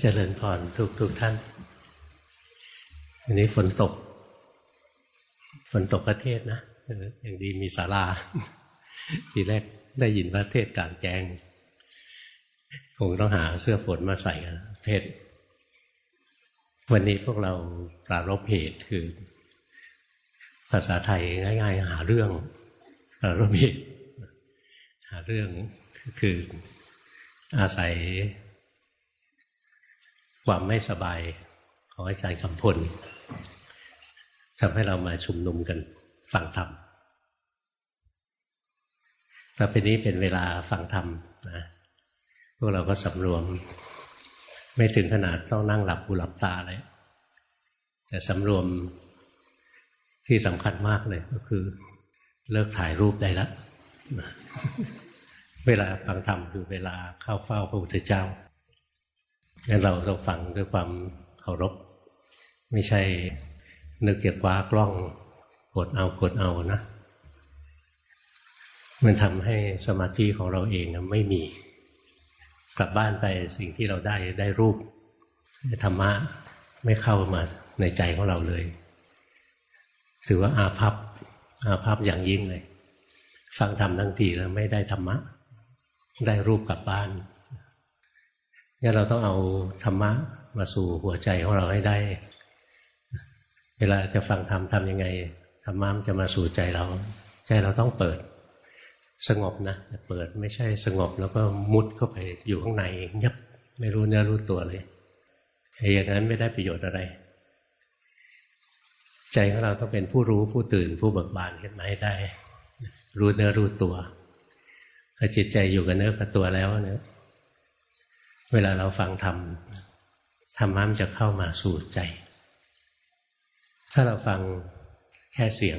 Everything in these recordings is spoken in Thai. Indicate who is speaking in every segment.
Speaker 1: เจริญพรทุกทุกท่าน วันนี้ฝนตก ฝนตกประเทศนะ อย่างดีมีศาลา ทีแรกได้ยินว่าเทศกลางแจ้ง คงต้องหาเสื้อฝนมาใส่กันเทศ วันนี้พวกเราปรารบเหตุคือ ภาษาไทยง่าย ๆ หาเรื่อง ปรารบเหตุ หาเรื่องคืออาศัย ความไม่สบายของอาจารย์คำพลทำให้เรามาชุมนุมกันฟังธรรมต่อไปนี้เป็นเวลาฟังธรรมนะพวกเราก็สำรวม ไม่ถึงขนาดต้องนั่งหลับหูหลับตาเลย แต่สำรวมที่สำคัญมากเลยก็คือ เลิกถ่ายรูปได้แล้ว เวลาฟังธรรมคือเวลาเข้าเฝ้าพระพุทธเจ้า งั้นเราต้องฟังด้วยความเคารพ ไม่ใช่นึกเกี่ยวกว้ากล้องกดเอากดเอานะ มันทำให้สมาธิของเราเองไม่มี กลับบ้านไปสิ่งที่เราได้ได้รูปธรรมะไม่เข้ามาในใจของเราเลย ถือว่าอาภัพอาภัพอย่างยิ่งเลย ฟังธรรมทั้งทีแล้วไม่ได้ธรรมะ ได้รูปกลับบ้าน งั้นเราต้องเอาธรรมะมาสู่หัวใจของเราให้ได้ เวลาจะฟังธรรมทำยังไงธรรมะมันจะมาสู่ใจเรา ใจเราต้องเปิด สงบนะเปิดไม่ใช่สงบแล้วก็มุดเข้าไปอยู่ข้างในยับไม่รู้เนื้อรู้ตัวเลยอย่างนั้นไม่ได้ประโยชน์อะไร ใจของเราต้องเป็นผู้รู้ผู้ตื่นผู้เบิกบานขึ้นมาให้ได้ รู้เนื้อรู้ตัวพอจิตใจอยู่กับเนื้อกับตัวแล้วเนี่ย เวลาเราฟังธรรมธรรมะมันจะเข้ามาสู่ใจ ถ้าเราฟังแค่เสียง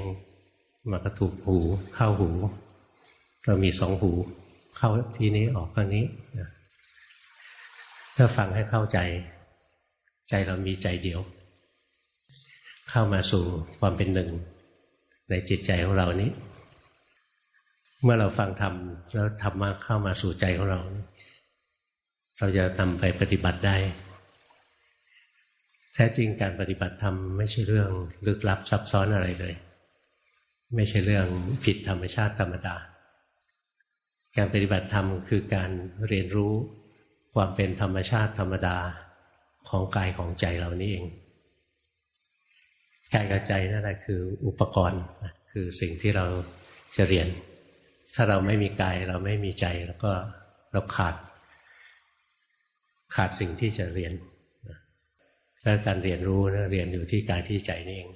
Speaker 1: มากระถูกหูเข้าหู เรามีสองหู เข้าที่นี้ออกทางนี้ถ้าฟังให้เข้าใจ ใจเรามีใจเดียว เข้ามาสู่ความเป็นหนึ่ง ในจิตใจของเรานี้ เมื่อเราฟังธรรมแล้วธรรมะเข้ามาสู่ใจของเรา เราจะนำไปปฏิบัติได้ แท้จริงการปฏิบัติธรรมไม่ใช่เรื่องลึกลับซับซ้อนอะไรเลย ไม่ใช่เรื่องผิดธรรมชาติธรรมดา การปฏิบัติธรรมคือการเรียนรู้ความเป็นธรรมชาติธรรมดาของกายของใจเรานี่เองกายกับใจนั่นแหละคืออุปกรณ์คือสิ่งที่เราจะเรียน ถ้าเราไม่มีกายเราไม่มีใจแล้วก็เราขาด ขาดสิ่งที่จะเรียนและการเรียนรู้นะเรียนอยู่ที่กายที่ใจนี่เอง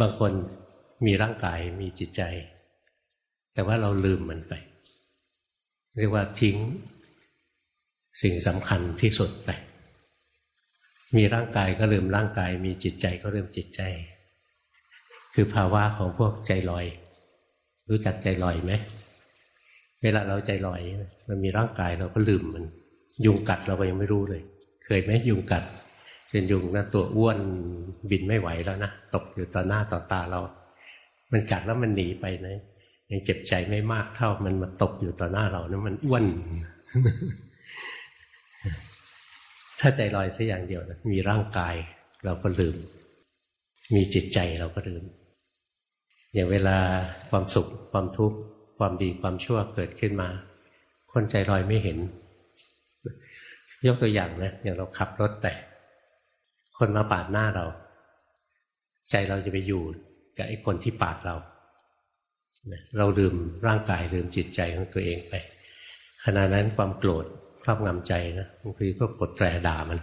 Speaker 1: บางคนมีร่างกายมีจิตใจ แต่ว่าเราลืมมันไป เรียกว่าทิ้งสิ่งสำคัญที่สุดไป มีร่างกายก็ลืมร่างกาย มีจิตใจก็ลืมจิตใจ คือภาวะของพวกใจลอย รู้จักใจลอยไหม เวลาเราใจลอย มันมีร่างกายเราก็ลืมมัน ยุงกัดเราก็ยังไม่รู้เลย เคยไหมยุงกัดเป็นยุงนะตัวอ้วนบินไม่ไหวแล้วนะตกอยู่ต่อหน้าต่อตาเรา มันกัดแล้วมันหนีไปนะยังเจ็บใจไม่มากเท่ามันมาตกอยู่ต่อหน้าเรานะมันอ้วน ถ้าใจลอยสักอย่างเดียวนะมีร่างกายเราก็ลืม มีจิตใจเราก็ลืม อย่างเวลาความสุขความทุกข์ ความดีความชั่วเกิดขึ้นมา คนใจลอยไม่เห็น ยกตัวอย่างนะอย่างเราขับรถไป คนมาปาดหน้าเรา ใจเราจะไปอยู่กับไอ้คนที่ปาดเราเราลืมร่างกายลืมจิตใจของตัวเองไปขณะนั้นความโกรธครอบงำใจนะบางทีก็กดแตรด่ามัน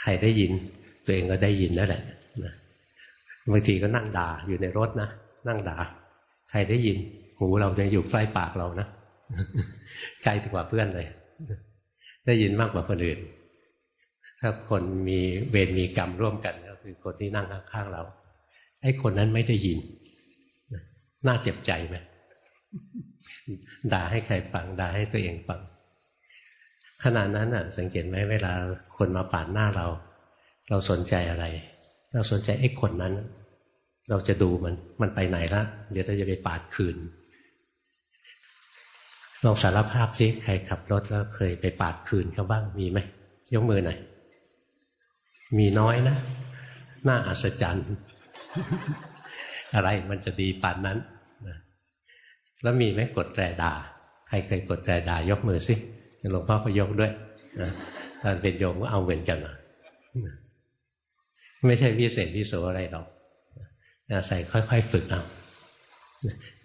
Speaker 1: ใครได้ยิน ตัวเองก็ได้ยินนั่นแหละบางทีก็นั่งด่าอยู่ในรถนะนั่งด่า ใครได้ยิน หูเราจะอยู่ใกล้ปากเรานะใกล้กว่าเพื่อนเลย ได้ยินมากกว่าคนอื่น ถ้าคนมีเวรมีกรรมร่วมกัน ก็คือคนที่นั่งข้างๆเราไอ้คนนั้นไม่ได้ยินน่าเจ็บใจไหมด่าให้ใครฟังด่าให้ตัวเองฟังขณะนั้นอะ สังเกตไหมเวลาคนมาปาดหน้าเรา เราสนใจอะไร เราสนใจไอ้คนนั้น เราจะดูมันมันไปไหนละเดี๋ยวเราจะไปปาดคืน ลองสารภาพสิใครขับรถแล้วเคยไปปาดคืนเขาบ้างมีไหมยกมือหน่อยมีน้อยนะ น่าอัศจรรย์ อะไรมันจะดีปานนั้นแล้วมีไหมกดแตรด่า ใครเคยกดแตรด่ายกมือสิหลวงพ่อก็ยกด้วยตอนเป็นโยมก็เอาเหมือนกันนะไม่ใช่วิเศษวิโสอะไรหรอกอาศัยค่อย ๆ ฝึกเอา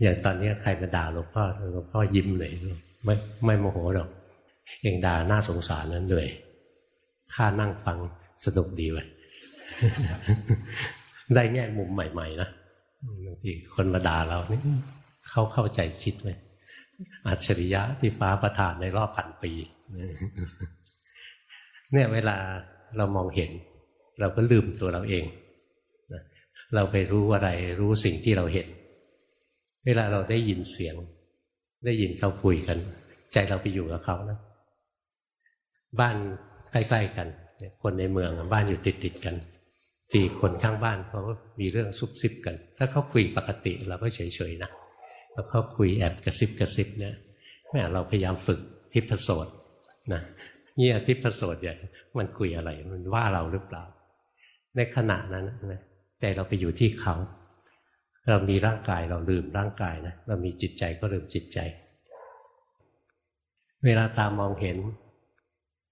Speaker 1: อย่างตอนนี้ใครมาด่าหลวงพ่อหลวงพ่อยิ้มเลยไม่ไม่โมโหหรอก เองด่าน่าสงสารนั้นเหนื่อยข้านั่งฟังสนุกดีเว้ยได้แง่มุมใหม่ ๆ นะบางทีคนมาด่าเรานี่เขาเข้าใจคิดไหมอัจฉริยะที่ฟ้าประทานในรอบพันปี เนี่ยเวลาเรามองเห็น เราก็ลืมตัวเราเอง เราไปรู้อะไรรู้สิ่งที่เราเห็น เวลาเราได้ยินเสียง ได้ยินเขาคุยกัน ใจเราไปอยู่กับเขานะ บ้านใกล้ๆกัน คนในเมืองบ้านอยู่ติดๆกันตีคนข้างบ้านเขามีเรื่องซุบซิบกัน ถ้าเขาคุยปกติเราก็เฉยๆนะแล้วเขาคุยแอบกระซิบกระซิบเนี่ยแม่เราพยายามฝึกทิพโสดนะเงี่ยทิพโสดใหญ่มันคุยอะไร มันว่าเราหรือเปล่า ในขณะนั้นนะใจเราไปอยู่ที่เขา เรามีร่างกายเราลืมร่างกายนะเรามีจิตใจก็ลืมจิตใจ เวลาตามองเห็น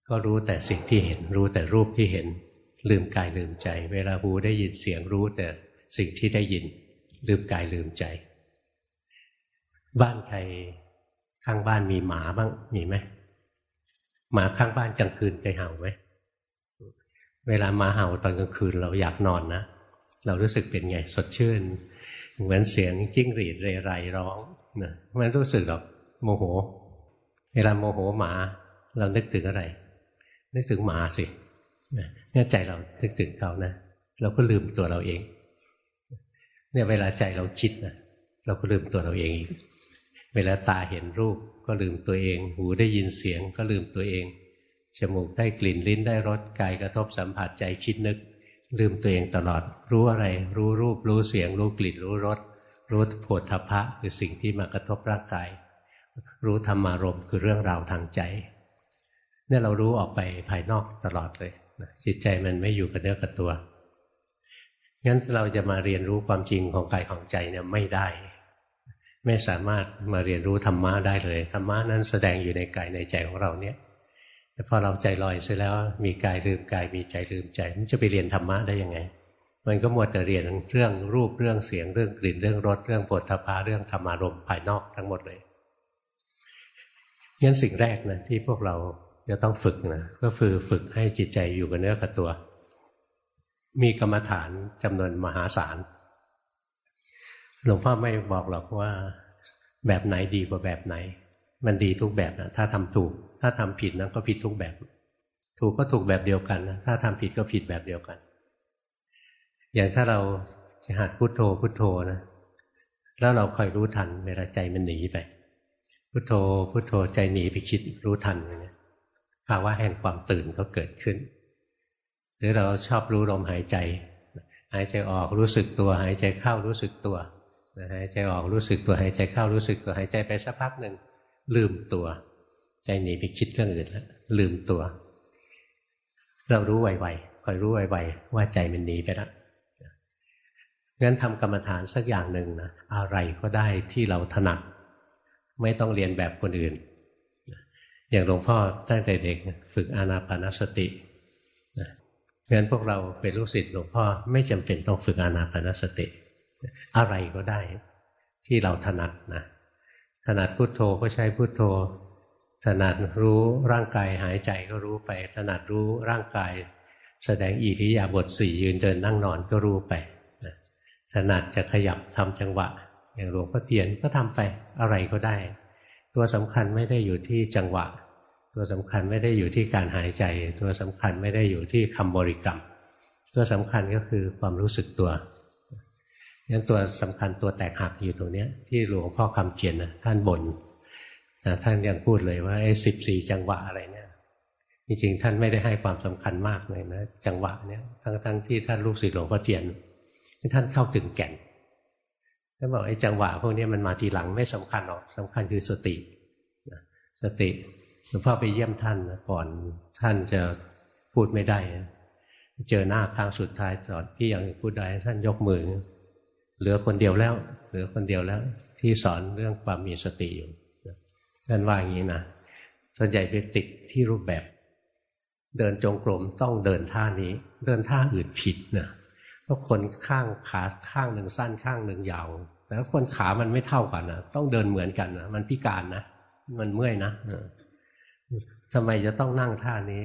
Speaker 1: ก็รู้แต่สิ่งที่เห็น รู้แต่รูปที่เห็น ลืมกายลืมใจ เวลาหูได้ยินเสียงรู้แต่สิ่งที่ได้ยิน ลืมกายลืมใจ บ้านใครข้างบ้านมีหมาบ้างมีไหมหมาข้างบ้านกลางคืนไปเห่าไหมเวลามาเห่าตอนกลางคืนเราอยากนอนนะเรารู้สึกเป็นไงสดชื่น เหมือนเสียงจิ้งหรีดเรไรร้องนะมันรู้สึกแบบโมโห เวลาโมโหหมา เรานึกถึงอะไร นึกถึงหมาสิเนี่ยใจเรานึกถึงเขานะเราก็ลืมตัวเราเอง เนี่ยเวลาใจเราคิดนะเราก็ลืมตัวเราเองอีกเวลาตาเห็นรูปก็ลืมตัวเอง หูได้ยินเสียงก็ลืมตัวเองจมูกได้กลิ่นลิ้นได้รสกายกระทบสัมผัสใจคิดนึก ลืมตัวเองตลอด รู้อะไร รู้รูป รู้เสียง รู้กลิ่น รู้รส รู้โผฏฐัพพะคือสิ่งที่มากระทบร่างกาย รู้ธรรมารมณ์คือเรื่องราวทางใจ เนี่ยเรารู้ออกไปภายนอกตลอดเลยจิตใจมันไม่อยู่กับเนื้อกับตัว งั้นเราจะมาเรียนรู้ความจริงของกายของใจเนี่ยไม่ได้ ไม่สามารถมาเรียนรู้ธรรมะได้เลย ธรรมะนั้นแสดงอยู่ในกายในใจของเราเนี่ย แต่พอเราใจลอยเสร็จแล้วมีกายลืมกายมีใจลืมใจมันจะไปเรียนธรรมะได้ยังไง มันก็มัวแต่เรียนเรื่องรูปเรื่องเสียงเรื่องกลิ่นเรื่องรสเรื่องปวดทพาเรื่องธรรมารมภายนอกทั้งหมดเลยงั้นสิ่งแรกนะที่พวกเราจะต้องฝึกนะก็คือฝึกให้จิตใจอยู่กับเนื้อกับตัว มีกรรมฐานจำนวนมหาศาลหลวงพ่อไม่บอกหรอกว่า แบบไหนดีกว่าแบบไหน มันดีทุกแบบนะถ้าทำถูก ถ้าทำผิดนั้นก็ผิดทุกแบบ ถูกก็ถูกแบบเดียวกันนะถ้าทำผิดก็ผิดแบบเดียวกัน อย่างถ้าเราจะหัดพุโทโธพุโทโธนะแล้วเราคอยรู้ทันเวลาใจมันหนีไป พุโทโธพุโทโธใจหนีไปคิดรู้ทันอย่างนี้ภาวะแห่งความตื่นก็เกิดขึ้น หรือเราชอบรู้ลมหายใจ หายใจออกรู้สึกตัว หายใจเข้ารู้สึกตัวหายใจออกรู้สึกตัวหายใจเข้ารู้สึกตัวหายใจไปสักพักหนึ่งลืมตัว ใจหนีไปคิดเรื่องอื่นแล้วลืมตัว เรารู้ไวๆคอยรู้ไวๆว่าใจมันหนีไปแล้วงั้นทำกรรมฐานสักอย่างหนึ่งนะอะไรก็ได้ที่เราถนัด ไม่ต้องเรียนแบบคนอื่น อย่างหลวงพ่อตั้งแต่เด็กฝึกอานาปานสติงั้นพวกเราเป็นลูกศิษย์หลวงพ่อไม่จำเป็นต้องฝึกอานาปานสติ อะไรก็ได้ที่เราถนัดนะถนัดพุโทโธก็ใช้พุโทโธ ถนัดรู้ร่างกายหายใจก็รู้ไป ถนัดรู้ร่างกาย แสดงอิริยาบถสี่ยืนเดินนั่งนอนก็รู้ไปถนัดจะขยับทำจังหวะ อย่างหลวงพ่อเทียนก็ทำไปอะไรก็ได้ ตัวสำคัญไม่ได้อยู่ที่จังหวะ ตัวสำคัญไม่ได้อยู่ที่การหายใจ ตัวสำคัญไม่ได้อยู่ที่คำบริกรรม ตัวสำคัญก็คือความรู้สึกตัวยังตัวสำคัญตัวแตกหักอยู่ตรงนี้ที่หลวงพ่อคำเขียนนะท่านบน่น ท่านยังพูดเลยว่าไอ้สิบสี่จังหวะอะไรเนี่ยจริงๆท่านไม่ได้ให้ความสำคัญมากเลยนะจังหวะเนี่ยทั้งๆที่ท่านลูกศิษย์หลวงพ่อเทียนท่านเข้าถึงแก่นท่านบอกไอ้จังหวะพวกนี้มันมาทีหลังไม่สำคัญหรอกสำคัญคือสติสติหลวงพ่อไปเยี่ยมท่านก่อนท่านจะพูดไม่ได้ เจอหน้าครั้งสุดท้ายตอนที่ยังพูดได้ท่านยกมือ เหลือคนเดียวแล้ว เหลือคนเดียวแล้ว ที่สอนเรื่องความมีสติอยู่ ท่านว่าอย่างนี้นะส่วนใหญ่ไปติดที่รูปแบบ เดินจงกรมต้องเดินท่านี้ เดินท่าอื่นผิดนะเพราะคนข้างขาข้างหนึ่งสั้นข้างหนึ่งยาวแล้วคนขามันไม่เท่ากันนะต้องเดินเหมือนกันนะมันพิการนะมันเมื่อยนะทำไมจะต้องนั่งท่านี้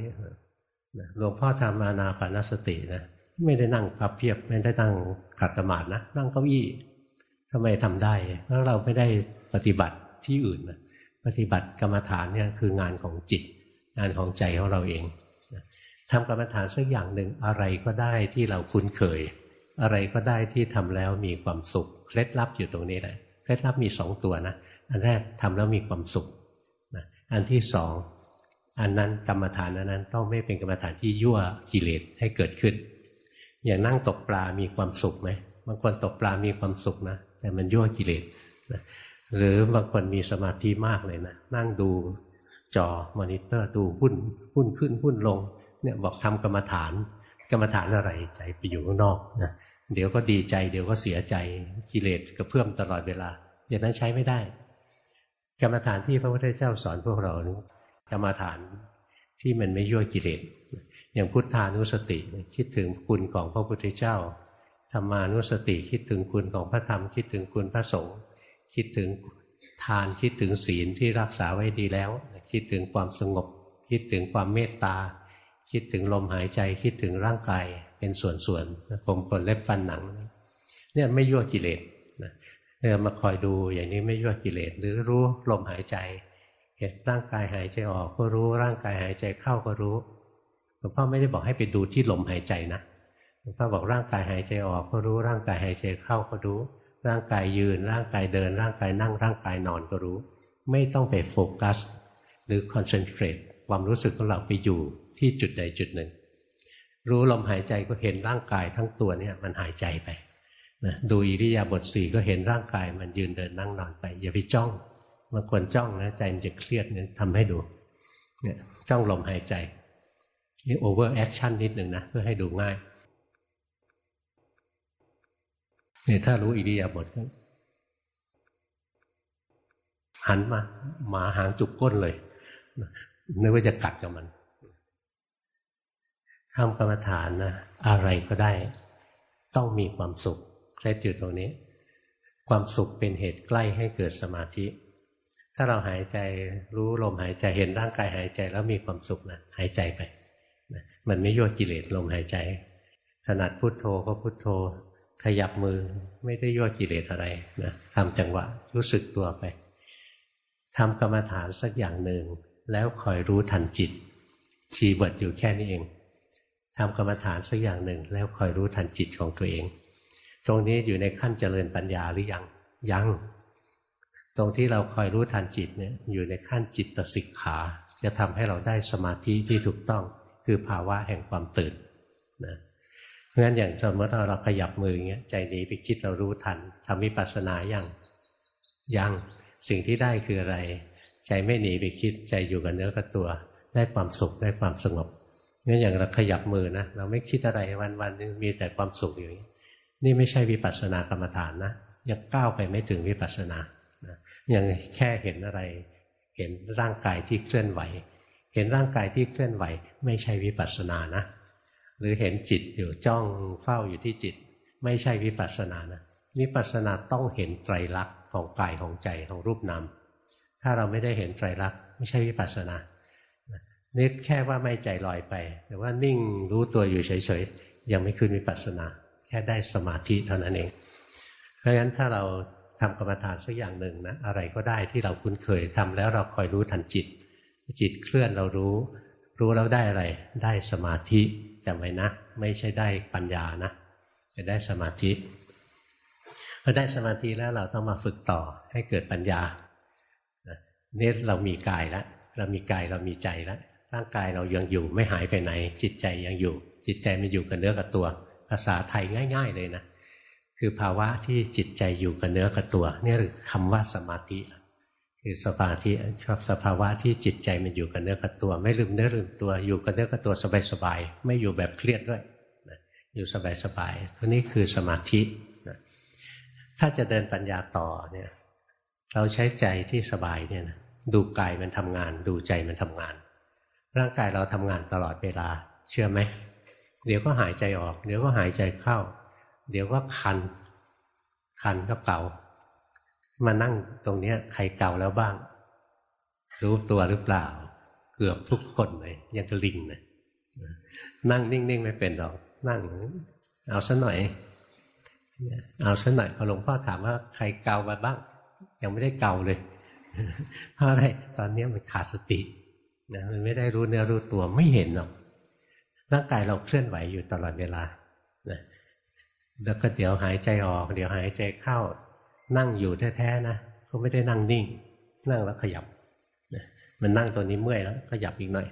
Speaker 1: หลวงพ่อทำอานาปานสตินะไม่ได้นั่งพับเพียบไม่ได้นั่งขัดสมาธินะนั่งเก้าอี้ทำไมทำได้เพราะเราไม่ได้ปฏิบัติที่อื่นนะ ปฏิบัติกรรมฐานเนี่ยคืองานของจิต งานของใจของเราเองทำกรรมฐานสักอย่างหนึ่งอะไรก็ได้ที่เราคุ้นเคย อะไรก็ได้ที่ทำแล้วมีความสุข เคล็ดลับอยู่ตรงนี้แหละเคล็ดลับมีสองตัวนะอันแรกทำแล้วมีความสุขอันที่สองอันนั้นกรรมฐานอันนั้นต้องไม่เป็นกรรมฐานที่ยั่วกิเลสให้เกิดขึ้น อย่างนั่งตกปลามีความสุขไหมบางคนตกปลามีความสุขนะแต่มันยั่วกิเลสนะ หรือบางคนมีสมาธิมากเลยนะนั่งดูจอมอนิเตอร์ดูหุ้นหุ้นขึ้นหุ้นลง เนี่ยบอกทำกรรมฐาน กรรมฐานอะไรใจไปอยู่ข้างนอกนะเดี๋ยวก็ดีใจ เดี๋ยวก็เสียใจกิเลสกระเพื่อมตลอดเวลาอย่างนั้นใช้ไม่ได้ กรรมฐานที่พระพุทธเจ้าสอนพวกเรากรรมฐานที่มันไม่ยั่วกิเลสอย่างพุทธานุสติคิดถึงคุณของพระพุทธเจ้าธรรมานุสติคิดถึงคุณของพระธรรมคิดถึงคุณพระสงฆ์ คิดถึงทานคิดถึงศีลที่รักษาไว้ดีแล้ว คิดถึงความสงบ คิดถึงความเมตตา คิดถึงลมหายใจคิดถึงร่างกายเป็นส่วนๆผมขนเล็บฟันหนัง เนี่ยไม่ยั่วกิเลสนะเรามาคอยดูอย่างนี้ไม่ยั่วกิเลสหรือรู้ลมหายใจเห็นร่างกายหายใจออกก็รู้ร่างกายหายใจเข้าก็รู้หลวงพ่อไม่ได้บอกให้ไปดูที่ลมหายใจนะหลวงพ่อบอกร่างกายหายใจออกก็รู้ร่างกายหายใจเข้าก็รู้ ร่างกายยืน ร่างกายเดิน ร่างกายนั่งร่างกายนอนก็รู้ ไม่ต้องไปโฟกัส หรือ concentrate ความรู้สึกของเราไปอยู่ที่จุดใดจุดหนึ่ง รู้ลมหายใจก็เห็นร่างกายทั้งตัวเนี่ยมันหายใจไปนะดูอิริยาบถสี่ก็เห็นร่างกายมันยืนเดินนั่งนอนไป อย่าไปจ้องบางคนจ้องนะใจมันจะเครียดเนี่ยทำให้ดูเนี่ยจ้องลมหายใจนี่ over action นิดหนึ่งนะเพื่อให้ดูง่าย เนี่ยถ้ารู้อิริยาบถหันมาหมาหางจุกก้นเลยนึกว่าจะกัดกับมันทำกรรมฐานนะอะไรก็ได้ ต้องมีความสุขเคล็ดอยู่ตรงนี้ ความสุขเป็นเหตุใกล้ให้เกิดสมาธิ ถ้าเราหายใจรู้ลมหายใจเห็นร่างกายหายใจแล้วมีความสุขนะหายใจไปมันไม่ยั่วกิเลสลมหายใจถนัดพุโทโธก็พุโทโธ ขยับมือไม่ได้ยั่วกิเลสอะไรนะทำจังหวะรู้สึกตัวไปทำกรรมฐานสักอย่างหนึ่ง แล้วคอยรู้ทันจิตคีเวิดอยู่แค่นี้เองทำกรรมฐานสักอย่างหนึ่ง แล้วคอยรู้ทันจิตของตัวเอง ตรงนี้อยู่ในขั้นเจริญปัญญาหรือยังยังตรงที่เราคอยรู้ทันจิตเนี่ยอยู่ในขั้นจิตสิกขา จะทำให้เราได้สมาธิที่ถูกต้อง คือภาวะแห่งความตื่น เพราะฉะนั้นอย่างสมมติเราเราขยับมืออย่างเงี้ยใจหนีไปคิดเรารู้ทันทำวิปัสสนาอย่างยังสิ่งที่ได้คืออะไร ใจไม่หนีไปคิดใจอยู่กับเนื้อกับตัว ได้ความสุขได้ความสงบงั้นอย่างเราขยับมือนะเราไม่คิดอะไรวันวันนึงมีแต่ความสุขอยู่นี่ไม่ใช่วิปัสสนากรรมฐานนะยังก้าวไปไม่ถึงวิปัสสนายังแค่เห็นอะไร เห็นร่างกายที่เคลื่อนไหว เห็นร่างกายที่เคลื่อนไหว ไม่ใช่วิปัสสนานะ หรือเห็นจิตอยู่จ้องเฝ้าอยู่ที่จิต ไม่ใช่วิปัสสนานะวิปัสสนาต้องเห็นไตรลักษณ์ของกายของใจของรูปนามถ้าเราไม่ได้เห็นไตรลักษณ์ไม่ใช่วิปัสสนานี่แค่ว่าไม่ใจลอยไป แต่ว่านิ่งรู้ตัวอยู่เฉยๆยังไม่ขึ้นวิปัสสนา แค่ได้สมาธิเท่านั้นเอง เพราะฉะนั้นถ้าเราทำกรรมฐานสักอย่างหนึ่งนะอะไรก็ได้ที่เราคุ้นเคยทำแล้วเราคอยรู้ทันจิต จิตเคลื่อนเรารู้ รู้แล้วได้อะไรได้สมาธิ จำไว้นะ ไม่ใช่ได้ปัญญานะจะได้สมาธิพอได้สมาธิแล้วเราต้องมาฝึกต่อให้เกิดปัญญาเนี่ยเรามีกายแล้วเรามีกายเรามีใจแล้วร่างกายเรายังอยู่ไม่หายไปไหน จิตใจยังอยู่ จิตใจมันอยู่กับเนื้อกับตัว ภาษาไทยง่าย ๆ เลยนะคือภาวะที่จิตใจอยู่กับเนื้อกับตัวนี่คือคำว่าสมาธิ คือสมาธิชอบสภาวะที่จิตใจมันอยู่กับเนื้อกับตัว ไม่ลืมเนื้อลืมตัวอยู่กับเนื้อกับตัวสบายๆไม่อยู่แบบเครียดด้วยอยู่สบายๆตัวนี้คือสมาธิถ้าจะเดินปัญญาต่อเนี่ยเราใช้ใจที่สบายเนี่ยนะดูกายมันทำงาน ดูใจมันทำงาน ร่างกายเราทำงานตลอดเวลา เชื่อไหมเดี๋ยวก็หายใจออก เดี๋ยวก็หายใจเข้า เดี๋ยวก็คัน คันก็เก่า มานั่งตรงเนี้ย ใครเก่าแล้วบ้าง รู้ตัวหรือเปล่า เกือบทุกคนเลยยังกระลิงเลยนั่งนิ่งๆไม่เป็นหรอก นั่ง เอาซะหน่อย เอาซะหน่อยพอหลวงพ่อถามว่าใครเกามาบ้าง ยังไม่ได้เก่าเลยเพราะอะไรตอนนี้มันขาดสตินะมันไม่ได้รู้เนื้อรู้ตัวไม่เห็นหรอกร่างกายเราเคลื่อนไหวอยู่ตลอดเวลานะแล้วก็เดี๋ยวหายใจออก เดี๋ยวหายใจเข้า นั่งอยู่แท้ๆนะก็ไม่ได้นั่งนิ่ง นั่งแล้วขยับมันนั่งตัวนี้เมื่อยแล้วขยับอีกหน่อย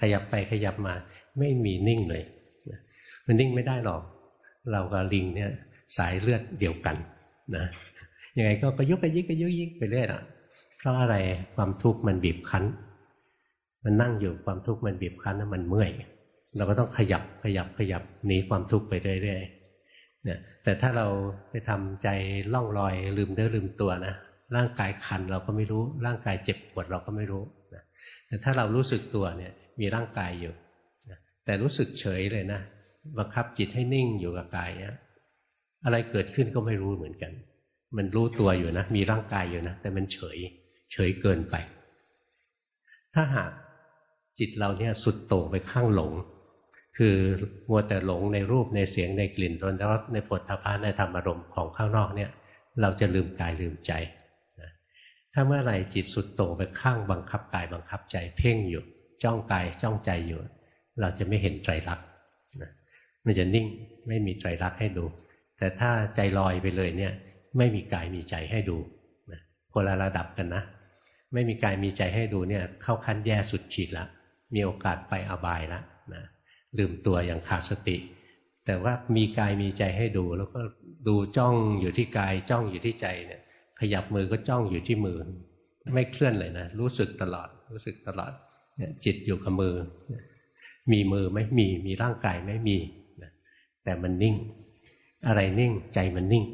Speaker 1: ขยับไปขยับมา ไม่มีนิ่งเลยมันนิ่งไม่ได้หรอก เรากับลิงเนี่ยสายเลือดเดียวกันนะยังไงก็กระยุกกระยิกกระยุกยิกไปเรื่อยอะเพราะอะไรความทุกข์มันบีบคั้น มันนั่งอยู่ความทุกข์มันบีบคั้นแล้วมันเมื่อย เราก็ต้องขยับขยับขยับหนีความทุกข์ไปเรื่อยๆ นี่ยแต่ถ้าเราไปทำใจล่องลอยลืมเนื้อลืมตัวนะร่างกายคันเราก็ไม่รู้ ร่างกายเจ็บปวดเราก็ไม่รู้นะแต่ถ้าเรารู้สึกตัวเนี่ยมีร่างกายอยู่นะแต่รู้สึกเฉยเลยนะบังคับจิตให้นิ่งอยู่กับกายเนี่ยอะไรเกิดขึ้นก็ไม่รู้เหมือนกัน มันรู้ตัวอยู่นะ มีร่างกายอยู่นะ แต่มันเฉย เฉยเกินไป ถ้าหากจิตเราเนี่ยสุดโต่งไปข้างหลง คือมัวแต่หลงในรูปในเสียงในกลิ่นรสในผลทพะในธรรมอารมณ์ของข้างนอกเนี่ย เราจะลืมกายลืมใจนะถ้าเมื่อไหร่จิตสุดโต่งไปข้างบังคับกายบังคับใจเพ่งอยู่ จ้องกายจ้องใจอยู่ เราจะไม่เห็นไตรลักษณ์มันจะนิ่งไม่มีใจรักให้ดู แต่ถ้าใจลอยไปเลยเนี่ย ไม่มีกายมีใจให้ดูนะคนละระดับกันนะ ไม่มีกายมีใจให้ดูเนี่ย เข้าขั้นแย่สุดขีดละมีโอกาสไปอบายแล้วนะ ลืมตัวอย่างขาดสติ แต่ว่ามีกายมีใจให้ดู แล้วก็ดูจ้องอยู่ที่กายจ้องอยู่ที่ใจเนี่ย ขยับมือก็จ้องอยู่ที่มือ ไม่เคลื่อนเลยนะ รู้สึกตลอด รู้สึกตลอดเนี่ยจิตอยู่กับมือ มีมือไม่มีมีร่างกายไม่มีแต่มันนิ่ง อะไรนิ่งใจมันนิ่ง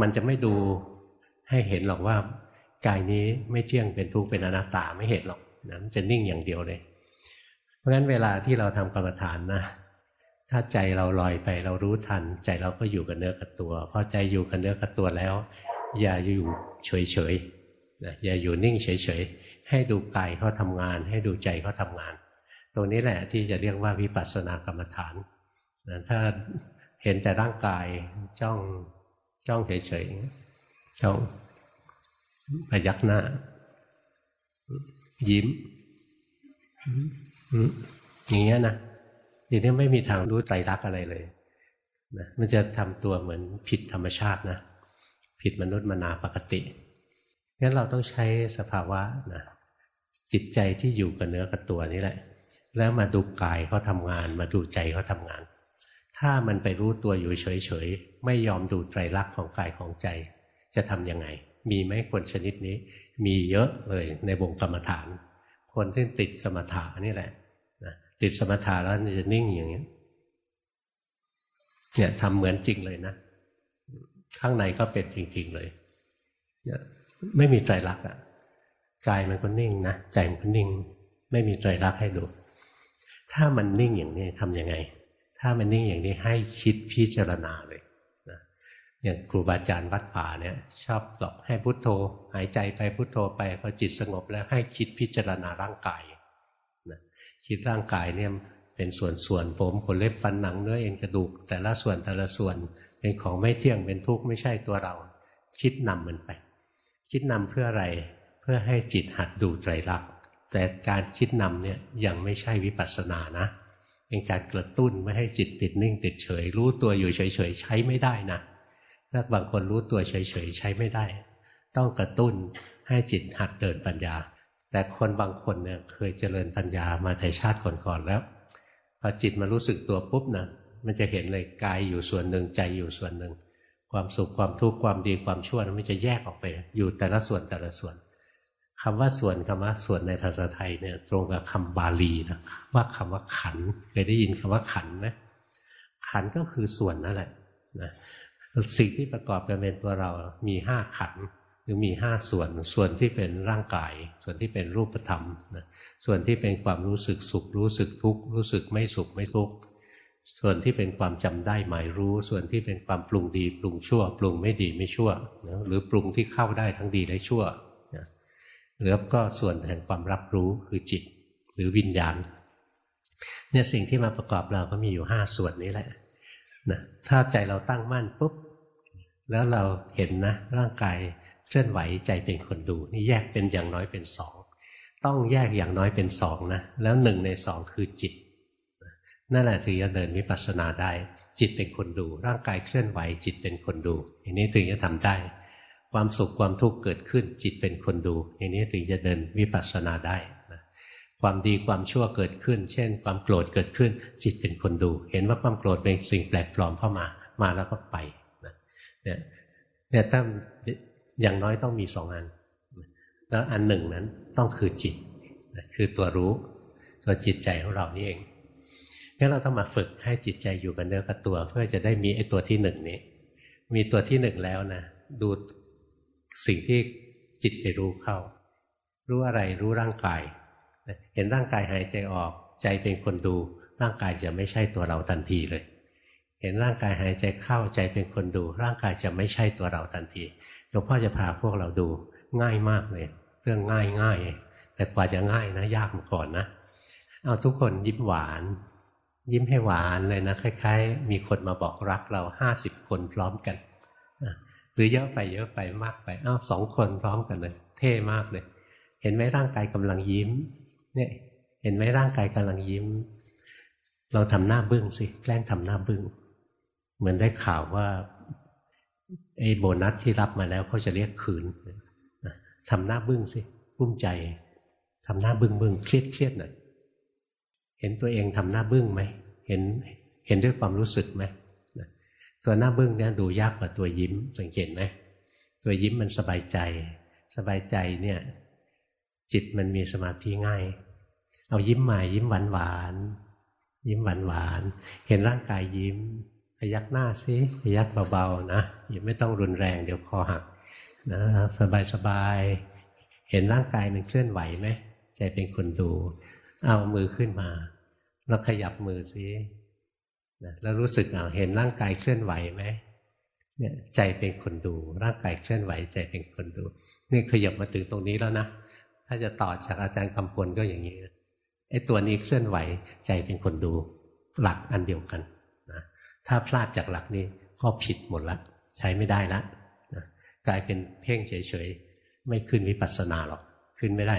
Speaker 1: มันจะไม่ดูให้เห็นหรอกว่ากายนี้ไม่เที่ยงเป็นทุกข์เป็นอนัตตาไม่เห็นหรอกนะมันจะนิ่งอย่างเดียวเลย ราะฉะนั้นเวลาที่เราทำกรรมฐานนะ ถ้าใจเราลอยไปเรารู้ทัน ใจเราก็อยู่กับเนื้อกับตัวพอใจอยู่กับเนื้อกับตัวแล้ว อย่าอยู่เฉยเฉยนะอย่าอยู่นิ่งเฉยเฉยให้ดูกายเขาทำงาน ให้ดูใจเขาทางาน ตรงนี้แหละที่จะเรียกว่าวิปัสสนากรรมฐานนะถ้าเห็นแต่ร่างกายจ้องจ้องเฉยๆจ้องพยักหน้า ยิ้ม อย่างเงี้ยนะทีนี้ไม่มีทางรู้ใจรักษ์อะไรเลยนะมันจะทำตัวเหมือนผิดธรรมชาตินะผิดมนุษย์มนาปกติงั้นเราต้องใช้สภาวะนะจิตใจที่อยู่กับเนื้อกับตัวนี่แหละ แล้วมาดูกายเขาทำงาน มาดูใจเขาทำงาน ถ้ามันไปรู้ตัวอยู่เฉยๆไม่ยอมดูไตรลักษณ์ของกายของใจ จะทํำยังไง มีไหมคนชนิดนี้ มีเยอะเลยในวงกรรมฐาน คนที่ติดสมถะนี่แหละ ติดสมถะแล้วจะนิ่งอย่างนี้เนี่ยทำเหมือนจริงเลยนะ ข้างในก็เป็นจริง ๆเลยเนี่ยไม่มีไตรลักษณ์อะกายมันก็นิ่งนะใจมันก็นิ่ง ไม่มีไตรลักให้ดู ถ้ามันนิ่งอย่างนี้ทำยังไง ถ้ามันนิ่งอย่างนี้ให้คิดพิจารณาเลยนะอย่างครูบาอาจารย์วัดป่าเนี่ย ชอบบอกให้พุโทโธ หายใจไปพุโทโธไปพอจิตสงบแล้วให้คิดพิจารณาร่างกาย คิดร่างกายเนี่ยเป็นส่วนๆผมขนเล็บฟันหนังเนื้อเอ็นกระดูก แต่ละส่วนแต่ละส่วนเป็นของไม่เที่ยงเป็นทุกข์ไม่ใช่ตัวเรา คิดนำมันไป คิดนำเพื่ออะไรเพื่อให้จิตหัดดูไตรลักษณ์แต่การคิดนำเนี่ยยังไม่ใช่วิปัสสนานะเป็นการกระตุ้นไม่ให้จิตติดนิ่ง ติดเฉย รู้ตัวอยู่เฉยๆใช้ไม่ได้นะถ้าบางคนรู้ตัวเฉยๆใช้ไม่ได้ ต้องกระตุ้นให้จิตหัดเดินปัญญา แต่คนบางคนเนี่ยเคยเจริญปัญญามาแต่ชาติก่อนๆแล้ว พอจิตมารู้สึกตัวปุ๊บนะมันจะเห็นเลยกายอยู่ส่วนหนึ่งใจอยู่ส่วนหนึ่ง ความสุขความทุกข์ความดีความชั่วมันจะแยกออกไป อยู่แต่ละส่วนแต่ละส่วนคำว่าส่วนคำว่าส่วนในภาษาไทยเนี่ยตรงกับคำบาลีนะว่าคำว่าขันเคยได้ยินคำว่าขันไหมขันก็คือส่วนนั่นแหละนะสิ่งที่ประกอบกันเป็นตัวเรามีห้าขัน หรือมีห้าส่วน ส่วนที่เป็นร่างกาย ส่วนที่เป็นรูปธรรมนะส่วนที่เป็นความรู้สึกสุข รู้สึกทุกข์ รู้สึกไม่สุขไม่ทุกข์ ส่วนที่เป็นความจำได้หมายรู้ ส่วนที่เป็นความปรุงดี ปรุงชั่ว ปรุงไม่ดีไม่ชั่วนะหรือปรุงที่เข้าได้ทั้งดีและชั่วนะแล้วก็ส่วนแห่งความรับรู้คือจิต หรือวิญญาณ เนี่ยสิ่งที่มาประกอบเราก็มีอยู่ห้าส่วนนี้แหละนะถ้าใจเราตั้งมั่นปุ๊บ แล้วเราเห็นนะร่างกาย เคลื่อนไหวใจเป็นคนดู นี่แยกเป็นอย่างน้อยเป็นสองต้องแยกอย่างน้อยเป็นสองนะแล้วหนึ่งในสองคือจิตนั่นแหละถึงจะเดินวิปัสสนาได้ จิตเป็นคนดู ร่างกายเคลื่อนไหว จิตเป็นคนดูอย่างนี้ถึงจะทำได้ ความสุขความทุกข์เกิดขึ้น จิตเป็นคนดูอย่างนี้ถึงจะเดินวิปัสสนาได้ความดีความชั่วเกิดขึ้น เช่น ความโกรธเกิดขึ้น จิตเป็นคนดู เห็นว่าความโกรธเป็นสิ่งแปลกปลอมเข้ามา มาแล้วก็ไปเนี่ยเนี่ยถ้า อย่างน้อยต้องมีสองอัน แล้วอันหนึ่งนั้นต้องคือจิต คือตัวรู้ ตัวจิตใจของเรานี่เองงั้นเราต้องมาฝึกให้จิตใจอยู่กับเนื้อกับตัวเพื่อจะได้มีไอ้ตัวที่หนึ่งนี้ มีตัวที่หนึ่งแล้วนะ ดูสิ่งที่จิตไปรู้เข้า รู้อะไรรู้ร่างกาย เห็นร่างกายหายใจออกใจเป็นคนดู ร่างกายจะไม่ใช่ตัวเราทันทีเลย เห็นร่างกายหายใจเข้าใจเป็นคนดู ร่างกายจะไม่ใช่ตัวเราทันทีหลวงพ่อจะพาพวกเราดูง่ายมากเลย เรื่องง่ายง่ายแต่กว่าจะง่ายนะ ยากมาก่อนนะ เอาทุกคนยิ้มหวาน ยิ้มให้หวานเลยนะคล้ายๆ มีคนมาบอกรักเราห้าสิบคนพร้อมกันหรือเยอะไปเยอะไปมากไปอ้าวสองคนพร้อมกันเลยเท่มากเลย เห็นไหมร่างกายกำลังยิ้ม เนี่ย เห็นไหมร่างกายกำลังยิ้ม เราทำหน้าบึ้งสิแกล้งทำหน้าบึ้ง เหมือนได้ข่าวว่าไอ้โบนัสที่รับมาแล้วเขาจะเรียกคืนทำหน้าบึ้งสิรุ่มใจทำหน้าบึ้งบึ้งเครียดเครียดหน่อยเห็นตัวเองทำหน้าบึ้งไหมเห็นเห็นด้วยความรู้สึกไหมตัวหน้าบึ้งเนี่ยดูยากกว่าตัวยิ้ม สังเกตไหมตัวยิ้มมันสบายใจ สบายใจเนี่ย จิตมันมีสมาธิง่าย เอายิ้มมายิ้มหวานหวานยิ้มหวานหวานเห็นร่างกายยิ้ม ยักหน้าซิพยักเบาๆนะอย่าไม่ต้องรุนแรงเดี๋ยวคอหักนะสบายสบายเห็นร่างกายมันเคลื่อนไหวไหมใจเป็นคนดู เอามือขึ้นมาเราขยับมือซิแล้วรู้สึกเอาเห็นร่างกายเคลื่อนไหวไหมเนี่ยใจเป็นคนดู ร่างกายเคลื่อนไหว ใจเป็นคนดูนี่ขยับมาถึงตรงนี้แล้วนะถ้าจะต่อจากอาจารย์กำพลก็อย่างนี้ไอ้ตัวนี้เคลื่อนไหว ใจเป็นคนดู หลักอันเดียวกัน ถ้าพลาดจากหลักนี้ก็ผิดหมดละใช้ไม่ได้ละกลายเป็นเพ่งเฉยๆ ไม่ขึ้นวิปัสสนาหรอก ขึ้นไม่ได้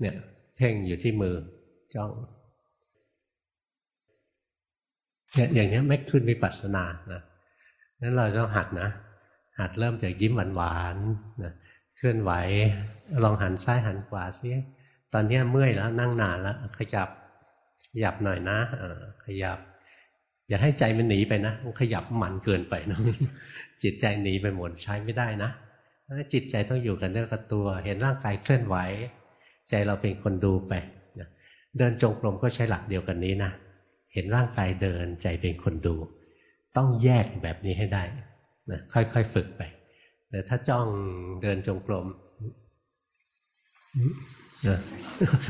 Speaker 1: เนี่ย เพ่งอยู่ที่มือจ้องเนี่ยอย่างนี้ไม่ขึ้นวิปัสสนานะนั้นเราต้องหัดนะ หัดเริ่มจากยิ้มหวานๆนะเคลื่อนไหว ลองหันซ้ายหันขวาซิตอนนี้เมื่อยแล้วนั่งนานแล้วขยับขยับหน่อยนะขยับ อย่าให้ใจมันหนีไปนะมันขยับมันเกินไปนะจิตใจหนีไปหมดใช้ไม่ได้นะจิตใจต้องอยู่กันเรื่องกับตัว เห็นร่างกายเคลื่อนไหว ใจเราเป็นคนดูไปเดินจงกรมก็ใช้หลักเดียวกันนี้นะเห็นร่างกายเดินใจเป็นคนดู ต้องแยกแบบนี้ให้ได้นะค่อยๆฝึกไปแต่ถ้าจ้องเดินจงกรมนะ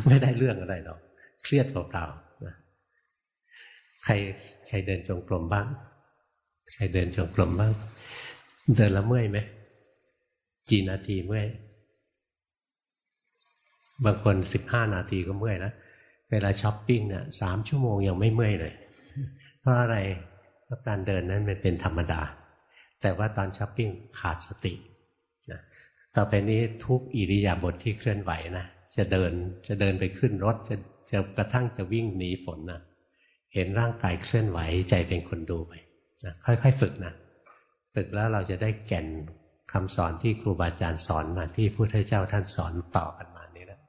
Speaker 1: ไม่ได้เรื่องอะไรหรอกเครียดเปล่าๆ ใครใครเดินจงกรมบ้าง ใครเดินจงกรมบ้าง เดินล้วเมื่อยไหมกี่นาทีเมื่อย บางคนสิบห้านาทีก็เมื่อยแล้วเวลาช้อปปิ้งเนี่ยสามชั่วโมงยังไม่เมื่อยเลย เพราะอะไรเพราะการเดินนั้นมันเป็นธรรมดา แต่ว่าตอนช้อปปิ้งขาดสตินะต่อไปนี้ทุกอิริยาบถทที่เคลื่อนไหวนะจะเดินจะเดินไปขึ้นรถจะจะกระทั่งจะวิ่งหนีฝนนะ เห็นร่างกายเคลื่อนไหวใจเป็นคนดูไปนะค่อยๆ ฝึกนะฝึกแล้วเราจะได้แก่นคำสอนที่ครูบาอาจารย์สอนมาที่พระพุทธเจ้าท่านสอนต่อกันมานี้แล้ว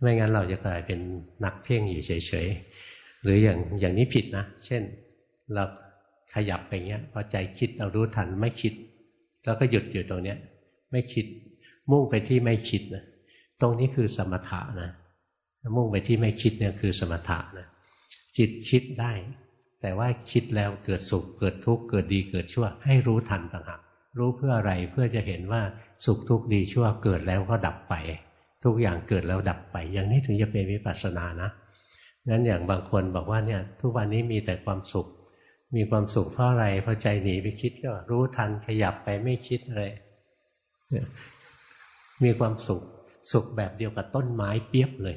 Speaker 1: ไม่งั้นเราจะกลายเป็นนักเพ่งอยู่เฉยๆหรืออย่างอย่างนี้ผิดนะ เช่นเราขยับไปเงี้ยพอใจคิดเรารู้ทันไม่คิด แล้วก็หยุดอยู่ตรงเนี้ย ไม่คิด มุ่งไปที่ไม่คิดนะตรงนี้คือสมถะนะมุ่งไปที่ไม่คิดเนี่ยคือสมถะนะ จิตคิดได้ แต่ว่าคิดแล้วเกิดสุขเกิดทุกข์เกิดดีเกิดชั่ว ให้รู้ทันต่างหากรู้เพื่ออะไรเพื่อจะเห็นว่าสุขทุกข์ดีชั่วเกิดแล้วก็ดับไป ทุกอย่างเกิดแล้วดับไป อย่างนี้ถึงจะเป็นวิปัสสนานะงั้นอย่างบางคนบอกว่าเนี่ยทุกวันนี้มีแต่ความสุข มีความสุขเพราะอะไรพอใจหนีไปคิดก็รู้ทันขยับไปไม่คิดอะไรมีความสุขสุขแบบเดียวกับต้นไม้เปียบเลย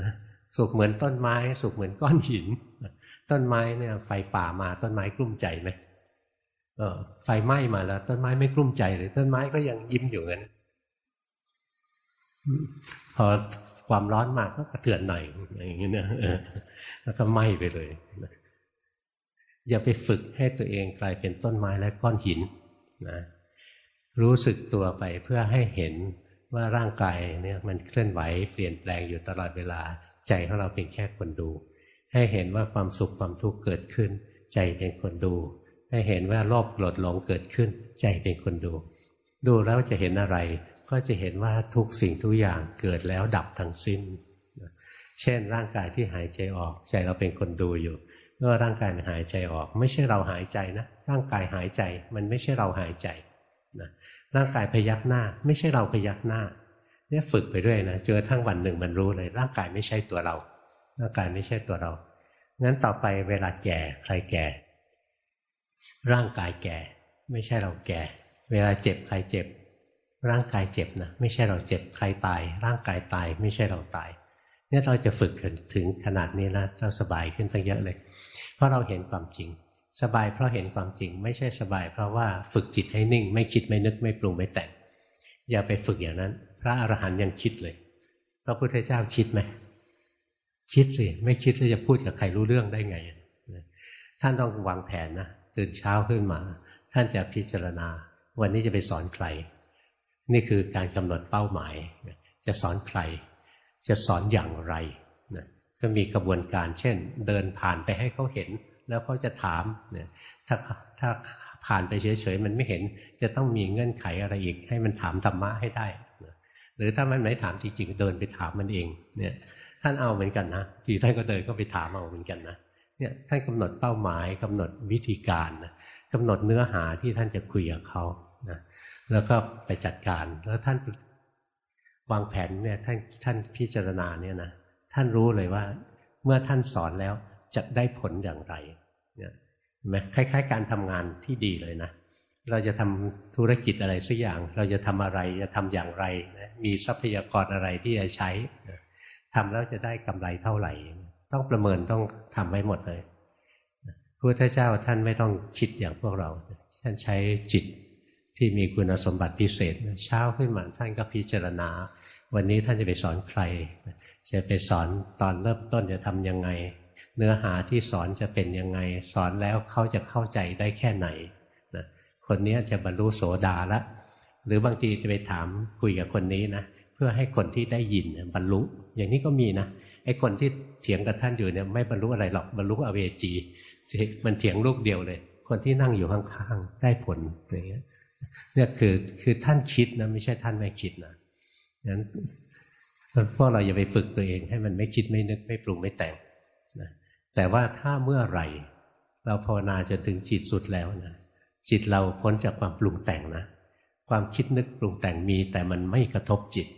Speaker 1: นะ สุขเหมือนต้นไม้ สุขเหมือนก้อนหิน ต้นไม้เนี่ย ไฟป่ามาต้นไม้กลุ้มใจไหมเออไฟไหม้มาแล้ว ต้นไม้ไม่กลุ้มใจเลยต้นไม้ก็ยังยิ้มอยู่งั้นพอความร้อนมากก็กระเทือนหน่อยอย่างเงี้ยนะแล้วก็ไหม้ไปเลยอย่าไปฝึกให้ตัวเองกลายเป็นต้นไม้และก้อนหินนะรู้สึกตัวไปเพื่อให้เห็นว่าร่างกายเนี่ยมันเคลื่อนไหวเปลี่ยนแปลงอยู่ตลอดเวลา ใจของเราเป็นแค่คนดู ให้เห็นว่าความสุขความทุกข์เกิดขึ้น ใจเป็นคนดู ให้เห็นว่าโลภโกรธหลงเกิดขึ้น ใจเป็นคนดู ดูแล้วจะเห็นอะไร ก็จะเห็นว่าทุกสิ่งทุกอย่างเกิดแล้วดับทั้งสิ้น เช่นร่างกายที่หายใจออกใจเราเป็นคนดูอยู่เมื่อร่างกายหายใจออก ไม่ใช่เราหายใจนะร่างกายหายใจมันไม่ใช่เราหายใจนะร่างกายพยักหน้า ไม่ใช่เราพยักหน้า เนี่ยฝึกไปด้วยนะเจอทั้งวันหนึ่งมันรู้เลย ร่างกายไม่ใช่ตัวเรา ร่างกายไม่ใช่ตัวเรางั้นต่อไปเวลาแก่ใครแก่ ร่างกายแก่ ไม่ใช่เราแก่ เวลาเจ็บใครเจ็บ ร่างกายเจ็บนะไม่ใช่เราเจ็บใครตาย ร่างกายตาย ไม่ใช่เราตาย เนี่ยเราจะฝึกถึงขนาดนี้นะเราสบายขึ้นตั้งเยอะเลย เพราะเราเห็นความจริง สบายเพราะเห็นความจริง ไม่ใช่สบาย เพราะว่าฝึกจิตให้นิ่ง ไม่คิดไม่นึกไม่ปรุงไม่แต่งอย่าไปฝึกอย่างนั้น พระอรหันต์ยังคิดเลย พระพุทธเจ้าคิดไหมคิดสิไม่คิดจะพูดกับใครรู้เรื่องได้ไง ท่านต้องวางแผนนะตื่นเช้าขึ้นมา ท่านจะพิจารณา วันนี้จะไปสอนใคร นี่คือการกำหนดเป้าหมาย จะสอนใคร จะสอนอย่างไรนะมีกระบวนการ เช่น เดินผ่านไปให้เขาเห็น แล้วเขาจะถามเนี่ยถ้าถ้าผ่านไปเฉยๆมันไม่เห็น จะต้องมีเงื่อนไขอะไรอีก ให้มันถามธรรมะให้ได้ หรือถ้ามันไม่ถามจริงๆเดินไปถามมันเอง เนี่ย ท่านเอาเหมือนกันนะทีท่านก็เดินก็ไปถามเอาเหมือนกันนะเนี่ยท่านกำหนดเป้าหมายกำหนดวิธีการนะกำหนดเนื้อหาที่ท่านจะคุยกับเขานะแล้วก็ไปจัดการแล้วท่านวางแผนเนี่ยท่านท่านพิจารณาเนี่ยนะท่านรู้เลยว่า เมื่อท่านสอนแล้วจะได้ผลอย่างไรเนี่ยไหมคล้าย ๆ การทำงานที่ดีเลยนะ เราจะทำธุรกิจอะไรสักอย่าง เราจะทำอะไรจะทำอย่างไรนะมีทรัพยากรอะไรที่จะใช้ทำแล้วจะได้กำไรเท่าไหร่ ต้องประเมินต้องทำไว้หมดเลยพระพุทธเจ้าท่านไม่ต้องคิดอย่างพวกเรา ท่านใช้จิตที่มีคุณสมบัติพิเศษเช้าขึ้นมาท่านก็พิจารณา วันนี้ท่านจะไปสอนใคร จะไปสอนตอนเริ่มต้นจะทำยังไง เนื้อหาที่สอนจะเป็นยังไง สอนแล้วเขาจะเข้าใจได้แค่ไหน คนนี้จะบรรลุโสดาละ หรือบางทีจะไปถามคุยกับคนนี้นะเพื่อให้คนที่ได้ยินบรรลุ อย่างนี้ก็มีนะไอ้คนที่เถียงกับท่านอยู่เนี่ยไม่บรรลุอะไรหรอกบรรลุอเวจีมันเถียงลูกเดียวเลย คนที่นั่งอยู่ข้างๆได้ผลอย่างเงี้ยเนี่ยคือคือท่านคิดนะไม่ใช่ท่านไม่คิดนะงั้นพวกเราอย่าไปฝึกตัวเองให้มันไม่คิดไม่นึกไม่ปรุงไม่แต่งนะแต่ว่าถ้าเมื่อไหร่ เราภาวนาจนถึงจิตสุดแล้วนะ จิตเราพ้นจากความปรุงแต่งนะ ความคิดนึกปรุงแต่งมี แต่มันไม่กระทบจิต